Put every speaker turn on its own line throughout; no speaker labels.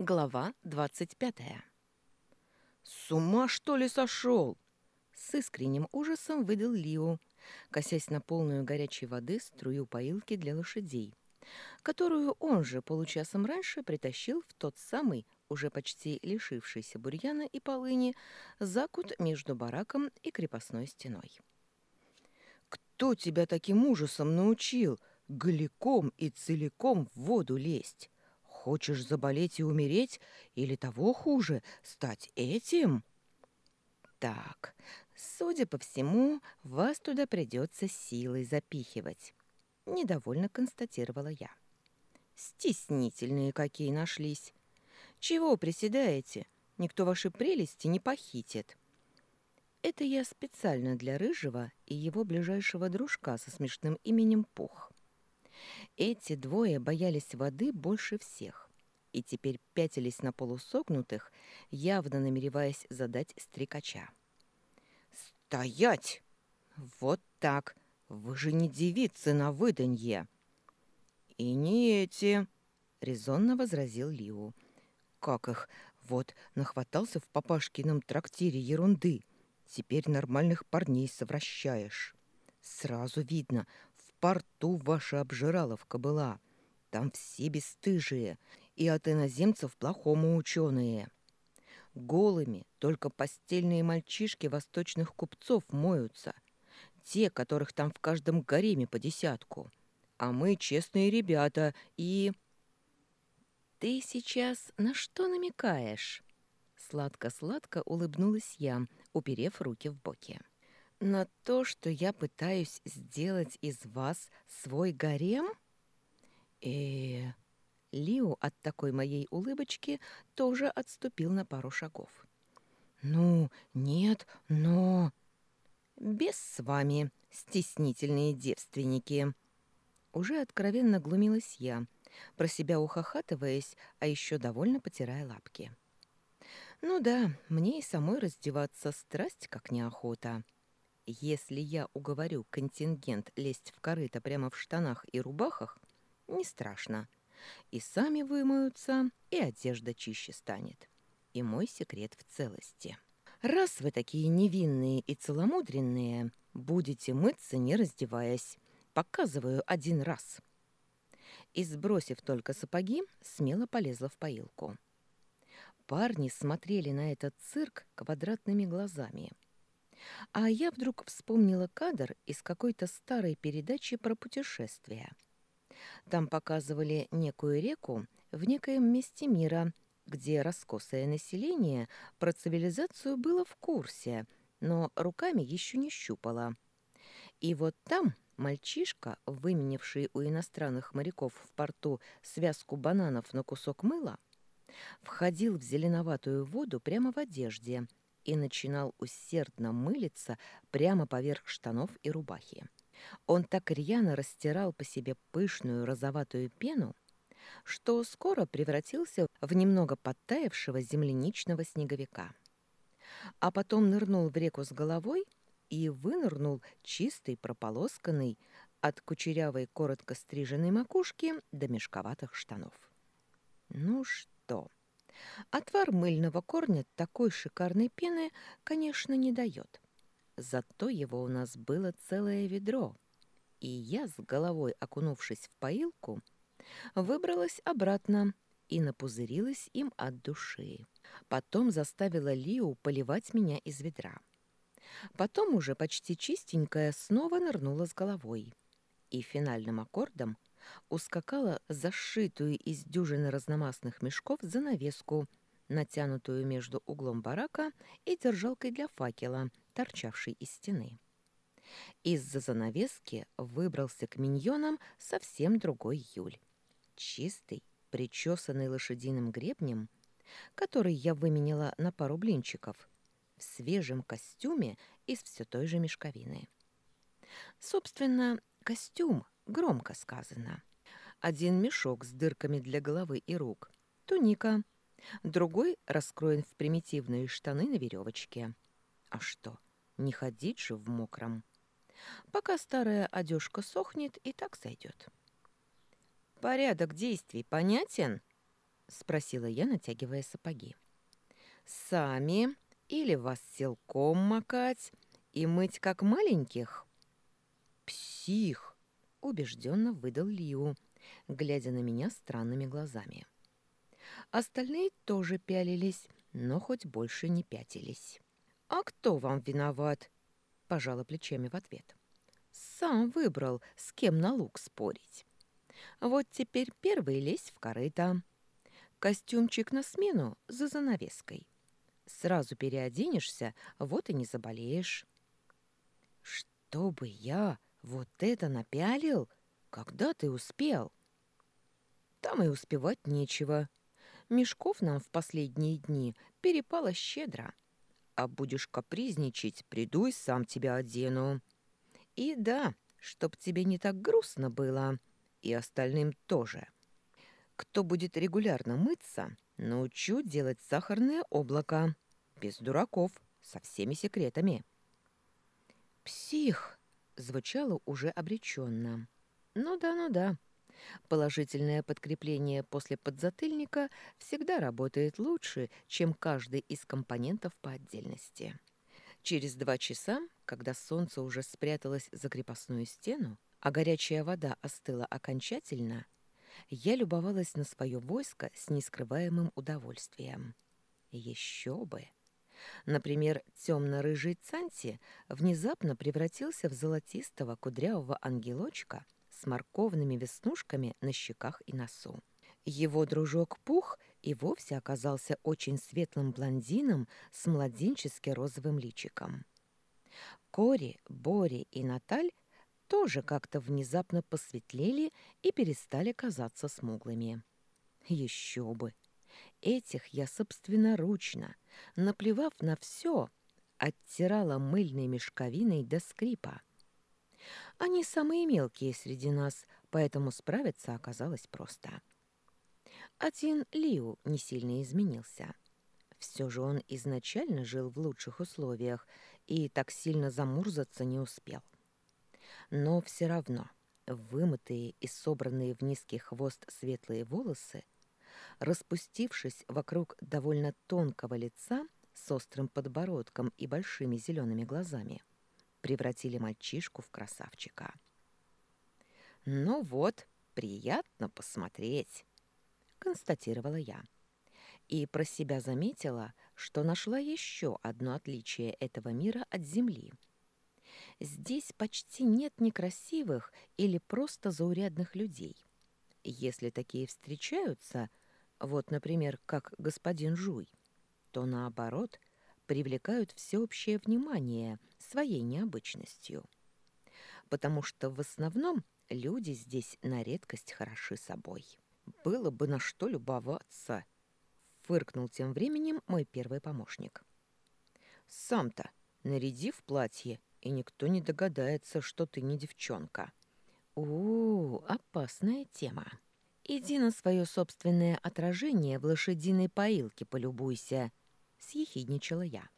Глава двадцать пятая.
«С ума, что ли, сошел?»
С искренним ужасом выдал Лио, косясь на полную горячей воды струю поилки для лошадей, которую он же получасом раньше притащил в тот самый, уже почти лишившийся бурьяна и полыни, закут между бараком и крепостной стеной.
«Кто тебя таким ужасом научил голиком и целиком в воду лезть?» Хочешь заболеть и умереть, или того хуже, стать этим?
Так, судя по всему, вас туда придется силой запихивать. Недовольно констатировала я. Стеснительные какие нашлись. Чего приседаете? Никто ваши прелести не похитит. Это я специально для Рыжего и его ближайшего дружка со смешным именем Пух. Эти двое боялись воды больше всех и теперь пятились на полусогнутых, явно намереваясь задать стрекача.
«Стоять! Вот так! Вы же не девицы на выданье!» «И не эти!» — резонно возразил Лиу. «Как их? Вот, нахватался в папашкином трактире ерунды. Теперь нормальных парней совращаешь. Сразу видно, порту ваша обжираловка была. Там все бесстыжие, и от иноземцев плохому ученые. Голыми только постельные мальчишки восточных купцов моются, те, которых там в каждом гареме по десятку. А мы честные ребята и...
«Ты сейчас на что намекаешь?» Сладко-сладко улыбнулась я, уперев руки в боки. На то, что я пытаюсь сделать из вас свой гарем? э Лио от такой моей улыбочки тоже отступил на пару шагов. «Ну, нет, но...» «Без с вами, стеснительные девственники!» Уже откровенно глумилась я, про себя ухахатываясь, а еще довольно потирая лапки. «Ну да, мне и самой раздеваться страсть как неохота. Если я уговорю контингент лезть в корыто прямо в штанах и рубахах, не страшно. И сами вымоются, и одежда чище станет. И мой секрет в целости. Раз вы такие невинные и целомудренные, будете мыться, не раздеваясь. Показываю один раз. И, сбросив только сапоги, смело полезла в поилку. Парни смотрели на этот цирк квадратными глазами – а я вдруг вспомнила кадр из какой-то старой передачи про путешествия. Там показывали некую реку в некоем месте мира, где раскосое население про цивилизацию было в курсе, но руками еще не щупало. И вот там мальчишка, выменивший у иностранных моряков в порту связку бананов на кусок мыла, входил в зеленоватую воду прямо в одежде – и начинал усердно мылиться прямо поверх штанов и рубахи. Он так рьяно растирал по себе пышную розоватую пену, что скоро превратился в немного подтаявшего земляничного снеговика. А потом нырнул в реку с головой и вынырнул чистый, прополосканный, от кучерявой коротко стриженной макушки до мешковатых штанов. Ну что, Отвар мыльного корня такой шикарной пены, конечно, не дает. Зато его у нас было целое ведро, и я, с головой окунувшись в поилку, выбралась обратно и напузырилась им от души. Потом заставила Лиу поливать меня из ведра. Потом уже почти чистенькая снова нырнула с головой. И финальным аккордом ускакала зашитую из дюжины разномастных мешков занавеску, натянутую между углом барака и держалкой для факела, торчавшей из стены. Из-за занавески выбрался к миньонам совсем другой Юль. Чистый, причесанный лошадиным гребнем, который я выменила на пару блинчиков, в свежем костюме из все той же мешковины. Собственно, костюм Громко сказано. Один мешок с дырками для головы и рук. Туника. Другой раскроен в примитивные штаны на веревочке. А что, не ходить же в мокром? Пока старая одежка сохнет, и так сойдет. Порядок действий понятен? — спросила я, натягивая сапоги. «Сами или вас силком макать и мыть как маленьких?»
«Псих!» — убежденно выдал Лиу, глядя на меня странными глазами. Остальные тоже пялились, но хоть больше не пятились. «А кто вам виноват?» — пожала плечами в ответ. «Сам выбрал, с кем на лук спорить. Вот теперь первый лезь в корыто. Костюмчик на смену за занавеской. Сразу переоденешься, вот и не заболеешь». «Чтобы я вот это напялил? Когда ты успел?» «Там и успевать нечего. Мешков нам в последние дни перепало щедро. А будешь капризничать, приду и сам тебя одену. И да, чтоб тебе не так грустно было, и остальным тоже. Кто будет регулярно мыться, научу делать сахарное облако. Без дураков, со всеми секретами. «Псих!» — звучало уже обреченно. «Ну да, ну да. Положительное подкрепление после подзатыльника всегда работает лучше, чем каждый из компонентов по отдельности. Через два часа, когда солнце уже спряталось за крепостную стену, а горячая вода остыла окончательно, я любовалась на свое войско с нескрываемым удовольствием. Еще бы! Например, темно-рыжий Цанти внезапно превратился в золотистого кудрявого ангелочка с морковными веснушками на щеках и носу. Его дружок Пух и вовсе оказался очень светлым блондином с младенчески розовым личиком. Кори, Бори и Наталь тоже как-то внезапно посветлели и перестали казаться смуглыми. Еще бы! Этих я собственноручно, наплевав на все, оттирала мыльной мешковиной до скрипа. Они самые мелкие среди нас, поэтому справиться оказалось просто. Один Лиу не сильно изменился. Все же он изначально жил в лучших условиях и так сильно замурзаться не успел. Но все равно вымытые и собранные в низкий хвост светлые волосы, распустившись вокруг довольно тонкого лица с острым подбородком и большими зелеными глазами, превратили мальчишку в красавчика. «Ну вот, приятно посмотреть», — констатировала я. И про себя заметила, что нашла еще одно отличие этого мира от Земли. Здесь почти нет некрасивых или просто заурядных людей. Если такие встречаются, вот, например, как господин Жуй, то наоборот привлекают всеобщее внимание своей необычностью. Потому что в основном люди здесь на редкость хороши собой. Было бы на что любоваться, фыркнул тем временем мой первый помощник. Сам-то наряди в платье, и никто не догадается, что ты не девчонка. У, опасная тема. Иди на свое собственное отражение в лошадиной поилке полюбуйся, съехидничала я.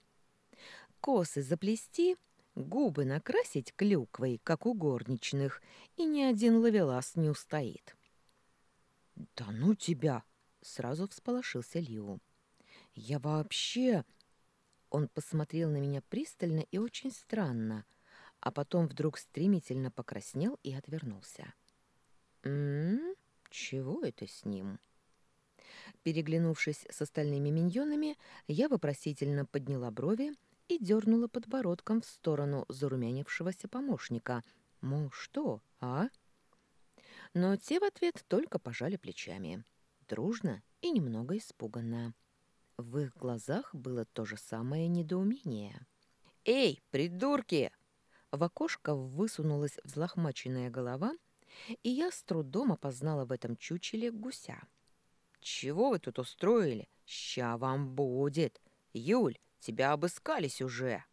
Косы заплести, губы накрасить клюквой, как у горничных, и ни один ловелас не устоит. «Да ну тебя!» — сразу всполошился Лиу. «Я вообще...» Он посмотрел на меня пристально и очень странно, а потом вдруг стремительно покраснел и отвернулся. «М-м, чего это с ним?» Переглянувшись с остальными миньонами, я вопросительно подняла брови и дернула подбородком в сторону зарумянившегося помощника. Мол, что, а? Но те в ответ только пожали плечами. Дружно и немного испуганно. В их глазах было то же самое недоумение. «Эй, придурки!» В окошко высунулась взлохмаченная голова, и я с трудом опознала в этом чучеле гуся. «Чего вы тут устроили? Ща вам будет! Юль, тебя обыскались уже!»